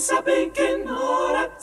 sa bikin orat